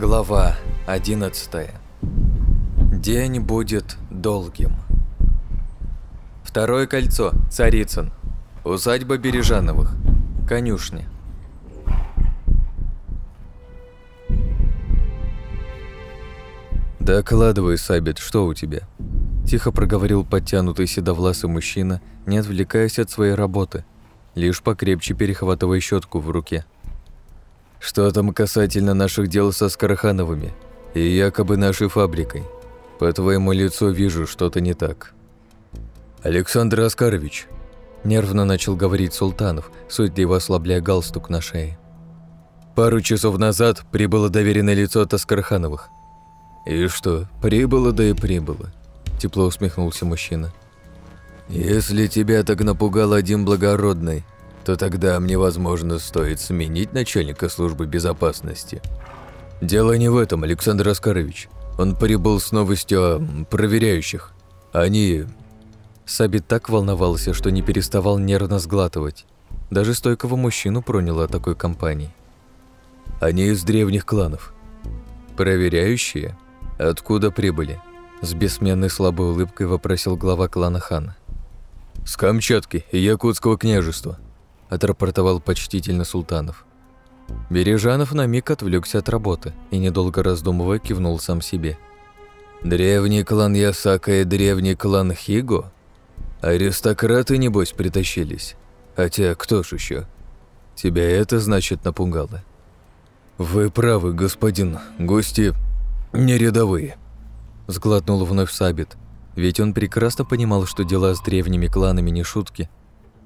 Глава 11. День будет долгим. Второе кольцо. Царицын. Усадьба Бережановых. Конюшня. «Докладывай, Сабит, что у тебя?» Тихо проговорил подтянутый седовласый мужчина, не отвлекаясь от своей работы, лишь покрепче перехватывая щетку в руке. Что там касательно наших дел со Скорохановыми и якобы нашей фабрикой? По твоему лицу вижу, что-то не так. Александр Оскарович, нервно начал говорить Султанов, суетливо ослабляя галстук на шее. Пару часов назад прибыло доверенное лицо от Аскархановых. И что, прибыло да и прибыло, тепло усмехнулся мужчина. Если тебя так напугал один благородный, то тогда мне, возможно, стоит сменить начальника службы безопасности. Дело не в этом, Александр Оскарович. Он прибыл с новостью о проверяющих. Они... Сабит так волновался, что не переставал нервно сглатывать. Даже стойкого мужчину проняло о такой компании. Они из древних кланов. Проверяющие? Откуда прибыли? С бессменной слабой улыбкой вопросил глава клана Хана. «С Камчатки и Якутского княжества», отрапортовал почтительно Султанов. Бережанов на миг отвлекся от работы и, недолго раздумывая, кивнул сам себе. «Древний клан Ясака и древний клан Хиго? Аристократы, небось, притащились. Хотя кто ж еще? Тебя это, значит, напугало?» «Вы правы, господин. Гости не рядовые», — сглотнул вновь Сабит, ведь он прекрасно понимал, что дела с древними кланами не шутки —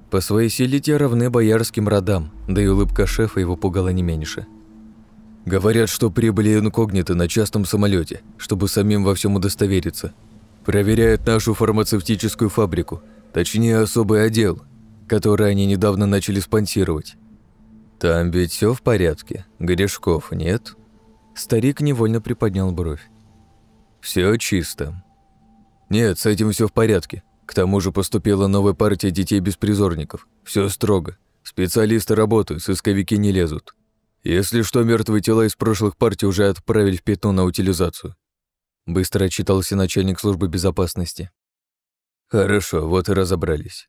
по своей силе те равны боярским родам, да и улыбка шефа его пугала не меньше. Говорят, что прибыли инкогнито на частном самолете, чтобы самим во всем удостовериться. Проверяют нашу фармацевтическую фабрику, точнее особый отдел, который они недавно начали спонсировать. Там ведь все в порядке, грешков нет? Старик невольно приподнял бровь. Все чисто. Нет, с этим все в порядке. К тому же поступила новая партия детей-беспризорников. Все строго. Специалисты работают, сысковики не лезут. Если что, мертвые тела из прошлых партий уже отправили в пятно на утилизацию. Быстро отчитался начальник службы безопасности. Хорошо, вот и разобрались.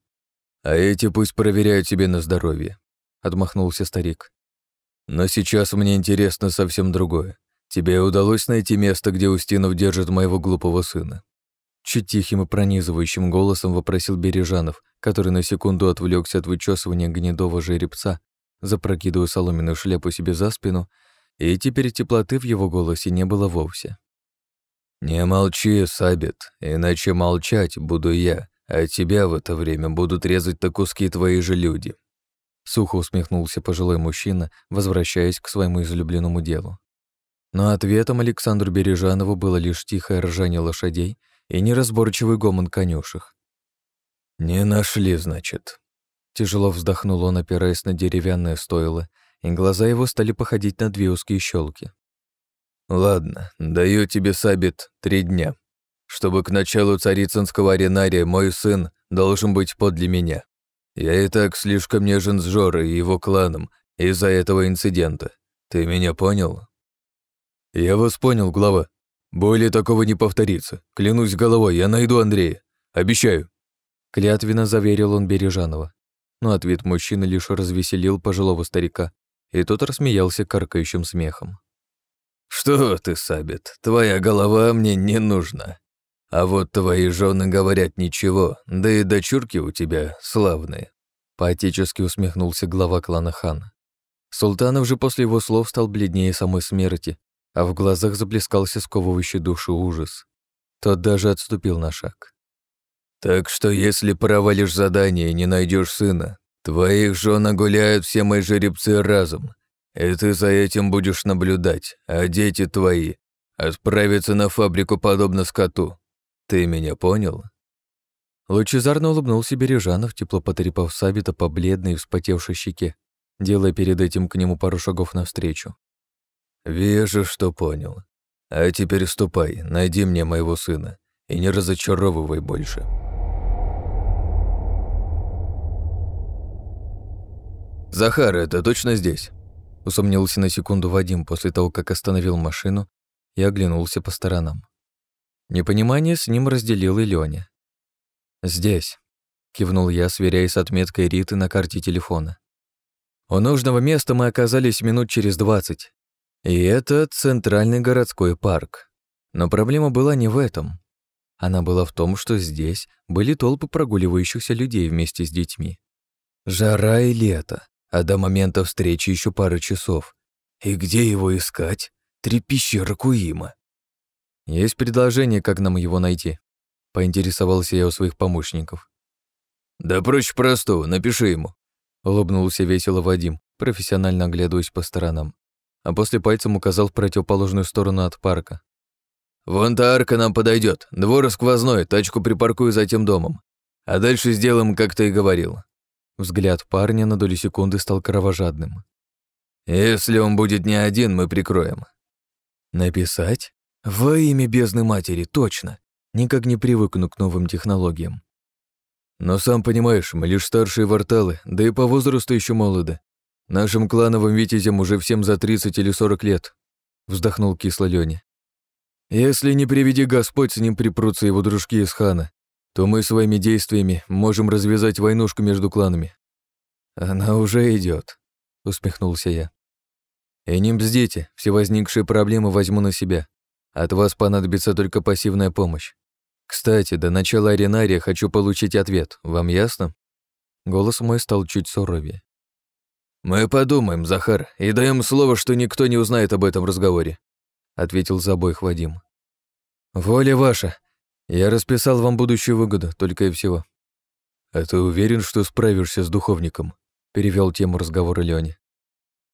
А эти пусть проверяют себе на здоровье, отмахнулся старик. Но сейчас мне интересно совсем другое. Тебе удалось найти место, где Устинов держит моего глупого сына? Чуть тихим и пронизывающим голосом вопросил Бережанов, который на секунду отвлекся от вычесывания гнедого жеребца, запрокидывая соломенную шляпу себе за спину, и теперь теплоты в его голосе не было вовсе. «Не молчи, Сабит, иначе молчать буду я, а тебя в это время будут резать на куски твои же люди». Сухо усмехнулся пожилой мужчина, возвращаясь к своему излюбленному делу. Но ответом Александру Бережанову было лишь тихое ржание лошадей и неразборчивый гомон конюшек. «Не нашли, значит». Тяжело вздохнул он, опираясь на деревянное стойло, и глаза его стали походить на две узкие щелки. «Ладно, даю тебе, Сабит, три дня. Чтобы к началу царицынского аренария мой сын должен быть подле меня. Я и так слишком нежен с Жорой и его кланом из-за этого инцидента. Ты меня понял?» «Я вас понял, глава», более такого не повторится. Клянусь головой, я найду Андрея. Обещаю. Клятвенно заверил он Бережанова. Но ответ мужчины лишь развеселил пожилого старика, и тот рассмеялся каркающим смехом. «Что ты, Сабит, твоя голова мне не нужна. А вот твои жены говорят ничего, да и дочурки у тебя славные». Поотечески усмехнулся глава клана хана. Султанов же после его слов стал бледнее самой смерти а в глазах заблескался сковывающий душу ужас. Тот даже отступил на шаг. «Так что если провалишь задание и не найдешь сына, твоих жен гуляют все мои жеребцы разом, и ты за этим будешь наблюдать, а дети твои отправятся на фабрику подобно скоту. Ты меня понял?» Лучезарно улыбнулся Бережанов, тепло потрепав Сабита по бледной и вспотевшей щеке, делая перед этим к нему пару шагов навстречу. «Вижу, что понял. А теперь ступай, найди мне моего сына и не разочаровывай больше». «Захар, это точно здесь?» Усомнился на секунду Вадим после того, как остановил машину и оглянулся по сторонам. Непонимание с ним разделил и Лёня. «Здесь», — кивнул я, сверяясь с отметкой Риты на карте телефона. У нужного места мы оказались минут через двадцать. И это центральный городской парк. Но проблема была не в этом. Она была в том, что здесь были толпы прогуливающихся людей вместе с детьми. Жара и лето, а до момента встречи еще пара часов. И где его искать? Трепещи Ракуима. Есть предложение, как нам его найти. Поинтересовался я у своих помощников. Да проще простого, напиши ему. Улыбнулся весело Вадим, профессионально оглядываясь по сторонам, а после пальцем указал в противоположную сторону от парка. «Вон та арка нам подойдет. Двор сквозной, тачку припаркую за тем домом. А дальше сделаем, как ты и говорил». Взгляд парня на долю секунды стал кровожадным. «Если он будет не один, мы прикроем». «Написать? Во имя бездны матери, точно. Никак не привыкну к новым технологиям. Но сам понимаешь, мы лишь старшие варталы, да и по возрасту еще молоды. Нашим клановым витязям уже всем за 30 или 40 лет», — вздохнул кисло Лёня. «Если не приведи Господь, с ним припрутся его дружки из хана, то мы своими действиями можем развязать войнушку между кланами». «Она уже идет, усмехнулся я. «И не бздите, все возникшие проблемы возьму на себя. От вас понадобится только пассивная помощь. Кстати, до начала аренария хочу получить ответ. Вам ясно? Голос мой стал чуть суровее. Мы подумаем, Захар, и даем слово, что никто не узнает об этом разговоре, ответил за обоих Вадим. Воля ваша. Я расписал вам будущую выгоду, только и всего. А ты уверен, что справишься с духовником? перевел тему разговора Лёня.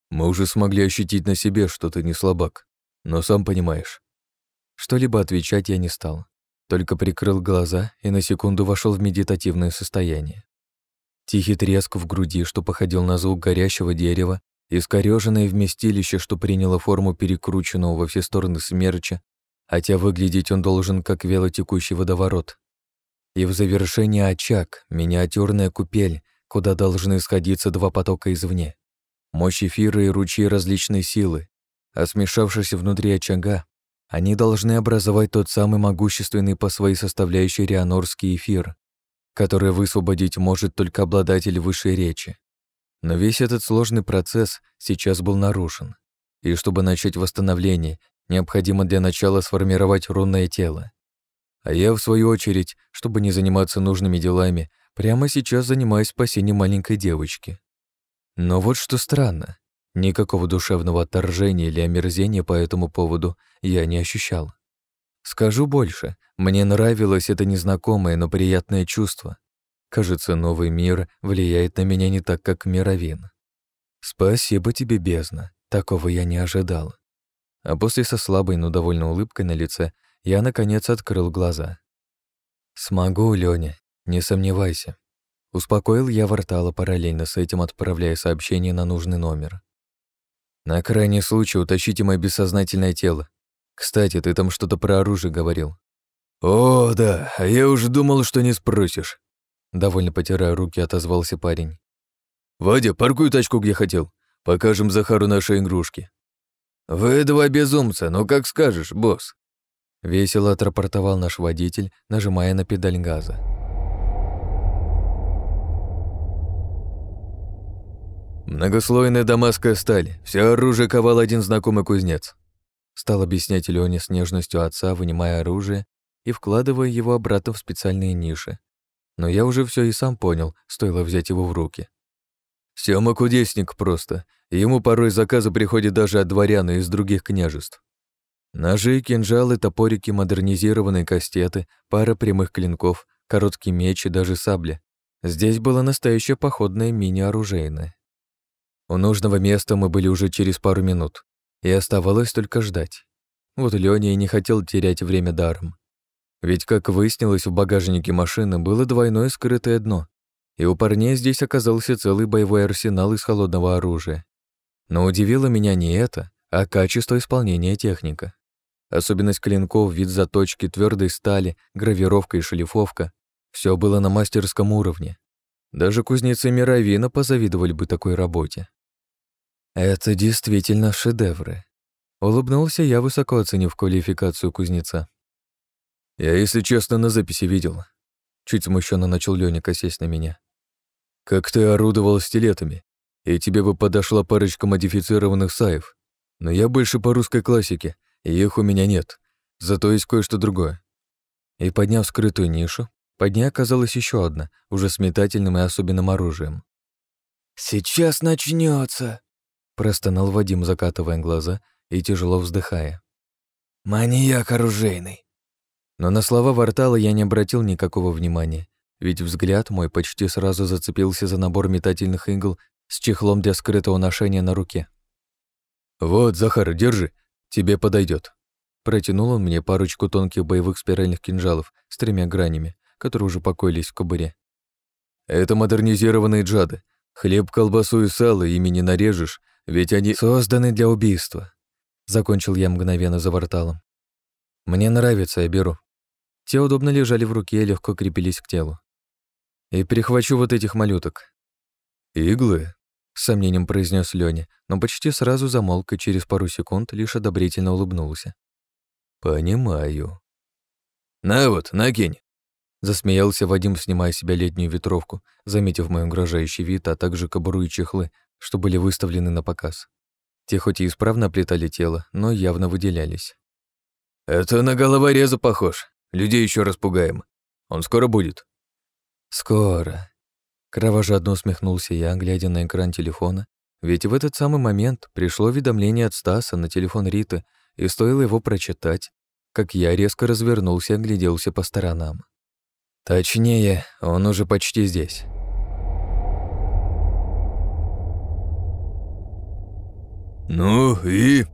Мы уже смогли ощутить на себе, что ты не слабак, но сам понимаешь. Что-либо отвечать я не стал только прикрыл глаза и на секунду вошел в медитативное состояние. Тихий треск в груди, что походил на звук горящего дерева, искорёженное вместилище, что приняло форму перекрученного во все стороны смерча, хотя выглядеть он должен как велотекущий водоворот. И в завершение очаг, миниатюрная купель, куда должны сходиться два потока извне. Мощь эфира и ручьи различной силы, а смешавшись внутри очага, они должны образовать тот самый могущественный по своей составляющей рианорский эфир, который высвободить может только обладатель высшей речи. Но весь этот сложный процесс сейчас был нарушен, и чтобы начать восстановление, необходимо для начала сформировать рунное тело. А я, в свою очередь, чтобы не заниматься нужными делами, прямо сейчас занимаюсь спасением маленькой девочки. Но вот что странно. Никакого душевного отторжения или омерзения по этому поводу я не ощущал. Скажу больше, мне нравилось это незнакомое, но приятное чувство. Кажется, новый мир влияет на меня не так, как мировин. Спасибо тебе, бездна, такого я не ожидал. А после со слабой, но довольно улыбкой на лице я, наконец, открыл глаза. «Смогу, Лёня, не сомневайся». Успокоил я Вартала, параллельно с этим отправляя сообщение на нужный номер. На крайний случай утащите мое бессознательное тело. Кстати, ты там что-то про оружие говорил. О, да, а я уже думал, что не спросишь. Довольно потирая руки, отозвался парень. Вадя, паркуй тачку, где хотел. Покажем Захару наши игрушки. Вы два безумца, ну как скажешь, босс. Весело отрапортовал наш водитель, нажимая на педаль газа. Многослойная дамасская сталь. Все оружие ковал один знакомый кузнец. Стал объяснять Лёне с нежностью отца, вынимая оружие и вкладывая его обратно в специальные ниши. Но я уже все и сам понял, стоило взять его в руки. Сёма кудесник просто, ему порой заказы приходят даже от дворян и из других княжеств. Ножи, кинжалы, топорики, модернизированные кастеты, пара прямых клинков, короткий меч и даже сабля. Здесь было настоящее походное мини-оружейное. У нужного места мы были уже через пару минут, и оставалось только ждать. Вот Лёня и не хотел терять время даром. Ведь, как выяснилось, в багажнике машины было двойное скрытое дно, и у парней здесь оказался целый боевой арсенал из холодного оружия. Но удивило меня не это, а качество исполнения техника. Особенность клинков, вид заточки, твердой стали, гравировка и шлифовка — все было на мастерском уровне. Даже кузнецы Мировина позавидовали бы такой работе. Это действительно шедевры. Улыбнулся я, высоко оценив квалификацию кузнеца. Я, если честно, на записи видел. Чуть смущенно начал Лёня косясь на меня. Как ты орудовал стилетами, и тебе бы подошла парочка модифицированных саев. Но я больше по русской классике, и их у меня нет. Зато есть кое-что другое. И подняв скрытую нишу, под ней оказалась еще одна, уже с метательным и особенным оружием. «Сейчас начнется, простонал Вадим, закатывая глаза и тяжело вздыхая. «Маньяк оружейный!» Но на слова Вартала я не обратил никакого внимания, ведь взгляд мой почти сразу зацепился за набор метательных игл с чехлом для скрытого ношения на руке. «Вот, Захар, держи, тебе подойдет. Протянул он мне парочку тонких боевых спиральных кинжалов с тремя гранями, которые уже покоились в кобуре. «Это модернизированные джады. Хлеб, колбасу и сало ими не нарежешь, ведь они созданы для убийства. Закончил я мгновенно за ворталом. Мне нравится, я беру. Те удобно лежали в руке и легко крепились к телу. И перехвачу вот этих малюток. Иглы? С сомнением произнес Лёня, но почти сразу замолк и через пару секунд лишь одобрительно улыбнулся. «Понимаю». «На вот, накинь!» Засмеялся Вадим, снимая с себя летнюю ветровку, заметив мой угрожающий вид, а также кобуру и чехлы, что были выставлены на показ. Те хоть и исправно оплетали тело, но явно выделялись. «Это на головореза похож. Людей еще распугаем. Он скоро будет». «Скоро». Кровожадно усмехнулся я, глядя на экран телефона, ведь в этот самый момент пришло уведомление от Стаса на телефон Риты, и стоило его прочитать, как я резко развернулся и огляделся по сторонам. Точнее, он уже почти здесь. «Ну и?»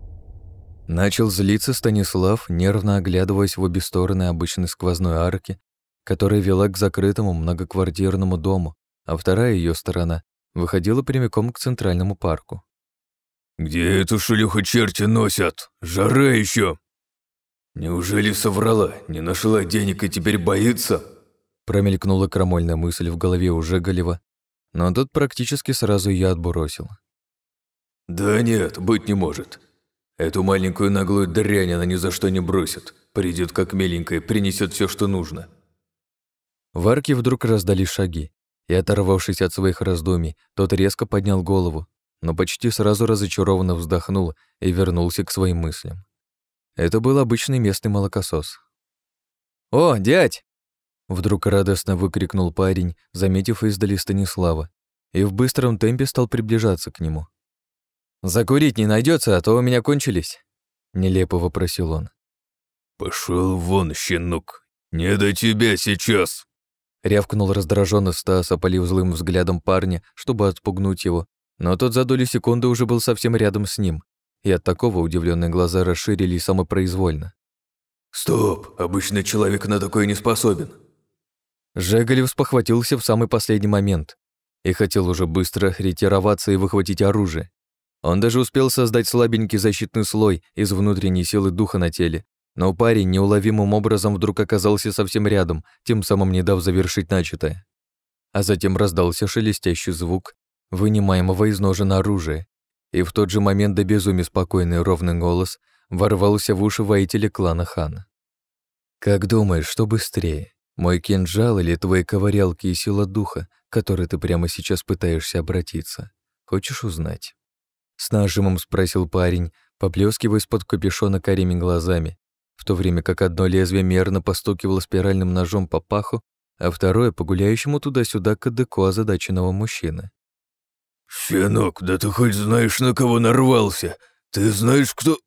Начал злиться Станислав, нервно оглядываясь в обе стороны обычной сквозной арки, которая вела к закрытому многоквартирному дому, а вторая ее сторона выходила прямиком к центральному парку. «Где эту шелюху черти носят? Жара еще. Неужели соврала, не нашла денег и теперь боится?» Промелькнула крамольная мысль в голове у Жеголева, но тот практически сразу ее отбросил. «Да нет, быть не может. Эту маленькую наглую дрянь она ни за что не бросит. Придет как миленькая, принесет все, что нужно». В арке вдруг раздались шаги, и, оторвавшись от своих раздумий, тот резко поднял голову, но почти сразу разочарованно вздохнул и вернулся к своим мыслям. Это был обычный местный молокосос. «О, дядь!» Вдруг радостно выкрикнул парень, заметив издали Станислава, и в быстром темпе стал приближаться к нему. «Закурить не найдется, а то у меня кончились», — нелепо вопросил он. Пошел вон, щенок, не до тебя сейчас!» Рявкнул раздраженно Стас, опалив злым взглядом парня, чтобы отпугнуть его, но тот за долю секунды уже был совсем рядом с ним, и от такого удивленные глаза расширились самопроизвольно. «Стоп, обычный человек на такое не способен», Жеголев спохватился в самый последний момент и хотел уже быстро ретироваться и выхватить оружие. Он даже успел создать слабенький защитный слой из внутренней силы духа на теле, но парень неуловимым образом вдруг оказался совсем рядом, тем самым не дав завершить начатое. А затем раздался шелестящий звук вынимаемого из ножен оружия, и в тот же момент до безумия спокойный ровный голос ворвался в уши воителя клана Хана. «Как думаешь, что быстрее, мой кинжал или твои ковырялки и сила духа, к которой ты прямо сейчас пытаешься обратиться? Хочешь узнать?» С нажимом спросил парень, поплескивая из-под капюшона карими глазами, в то время как одно лезвие мерно постукивало спиральным ножом по паху, а второе — по гуляющему туда-сюда кадыку озадаченного мужчины. «Щенок, да ты хоть знаешь, на кого нарвался? Ты знаешь, кто...»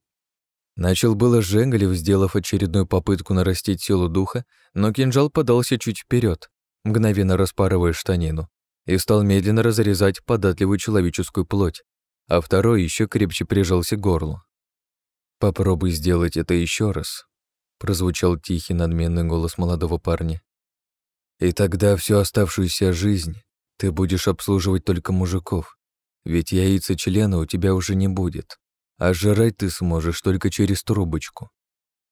Начал было Жеголев, сделав очередную попытку нарастить силу духа, но кинжал подался чуть вперед, мгновенно распарывая штанину, и стал медленно разрезать податливую человеческую плоть, а второй еще крепче прижался к горлу. «Попробуй сделать это еще раз», — прозвучал тихий надменный голос молодого парня. «И тогда всю оставшуюся жизнь ты будешь обслуживать только мужиков, ведь яйца члена у тебя уже не будет а жрать ты сможешь только через трубочку.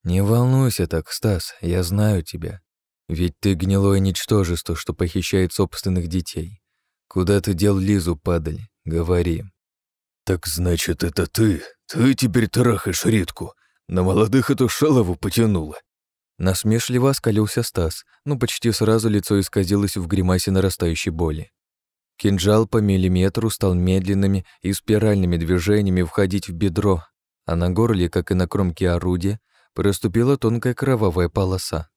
Не волнуйся так, Стас, я знаю тебя. Ведь ты гнилое ничтожество, что похищает собственных детей. Куда ты дел Лизу, падаль? Говори. «Так значит, это ты? Ты теперь трахаешь Ритку? На молодых эту шалову потянула?» Насмешливо оскалился Стас, но почти сразу лицо исказилось в гримасе нарастающей боли. Кинжал по миллиметру стал медленными и спиральными движениями входить в бедро, а на горле, как и на кромке орудия, проступила тонкая кровавая полоса.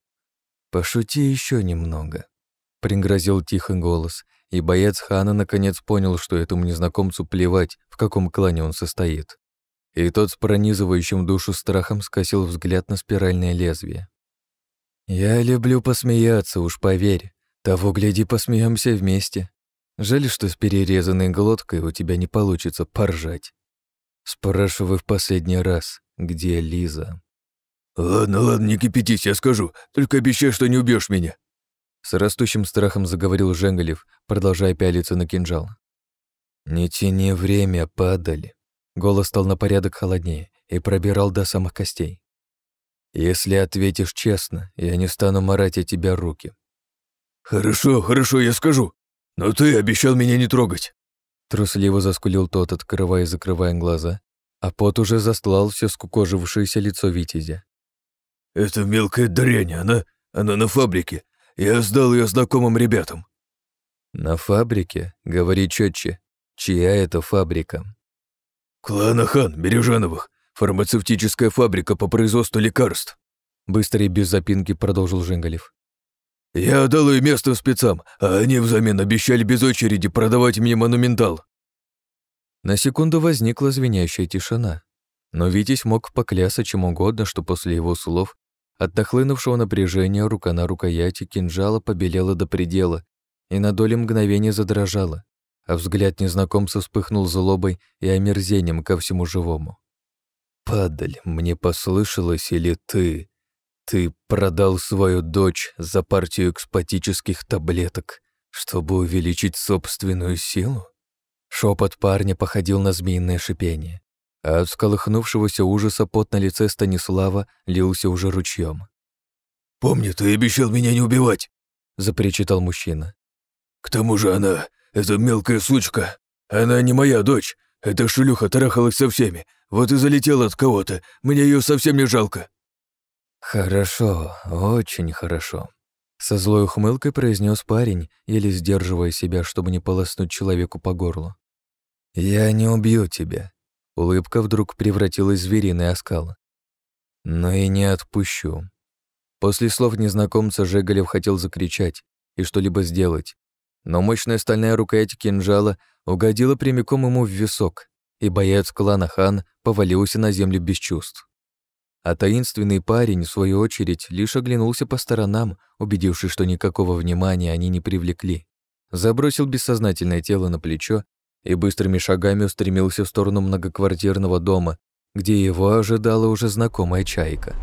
«Пошути еще немного», — пригрозил тихий голос, и боец хана наконец понял, что этому незнакомцу плевать, в каком клане он состоит. И тот с пронизывающим душу страхом скосил взгляд на спиральное лезвие. «Я люблю посмеяться, уж поверь. Того, гляди, посмеемся вместе. Жаль, что с перерезанной глоткой у тебя не получится поржать. Спрашиваю в последний раз, где Лиза?» «Ладно, ладно, не кипятись, я скажу. Только обещай, что не убьешь меня». С растущим страхом заговорил Женгалев, продолжая пялиться на кинжал. «Не тяни время, падали». Голос стал на порядок холоднее и пробирал до самых костей. «Если ответишь честно, я не стану марать от тебя руки». «Хорошо, хорошо, я скажу. Но ты обещал меня не трогать». Трусливо заскулил тот, открывая и закрывая глаза, а пот уже застлал все скукожившееся лицо Витязя. «Это мелкая дрянь, она... она на фабрике. Я сдал ее знакомым ребятам». «На фабрике? Говори четче. Чья это фабрика?» «Клана Хан, Бережановых. Фармацевтическая фабрика по производству лекарств». Быстро и без запинки продолжил Жингалев. «Я отдал ее местным спецам, а они взамен обещали без очереди продавать мне монументал». На секунду возникла звенящая тишина. Но Витязь мог поклясться чем угодно, что после его слов от нахлынувшего напряжения рука на рукояти кинжала побелела до предела и на доли мгновения задрожала, а взгляд незнакомца вспыхнул злобой и омерзением ко всему живому. «Падаль, мне послышалось, или ты? Ты продал свою дочь за партию экспатических таблеток, чтобы увеличить собственную силу?» Шепот парня походил на змеиное шипение а от всколыхнувшегося ужаса пот на лице Станислава лился уже ручьем. «Помни, ты обещал меня не убивать!» — запричитал мужчина. «К тому же она, эта мелкая сучка, она не моя дочь, эта шлюха трахалась со всеми, вот и залетела от кого-то, мне ее совсем не жалко». «Хорошо, очень хорошо», — со злой ухмылкой произнес парень, еле сдерживая себя, чтобы не полоснуть человеку по горлу. «Я не убью тебя, Улыбка вдруг превратилась в звериный оскал. «Но и не отпущу». После слов незнакомца Жеголев хотел закричать и что-либо сделать, но мощная стальная рукоять кинжала угодила прямиком ему в висок, и боец клана Хан повалился на землю без чувств. А таинственный парень, в свою очередь, лишь оглянулся по сторонам, убедившись, что никакого внимания они не привлекли. Забросил бессознательное тело на плечо и быстрыми шагами устремился в сторону многоквартирного дома, где его ожидала уже знакомая чайка.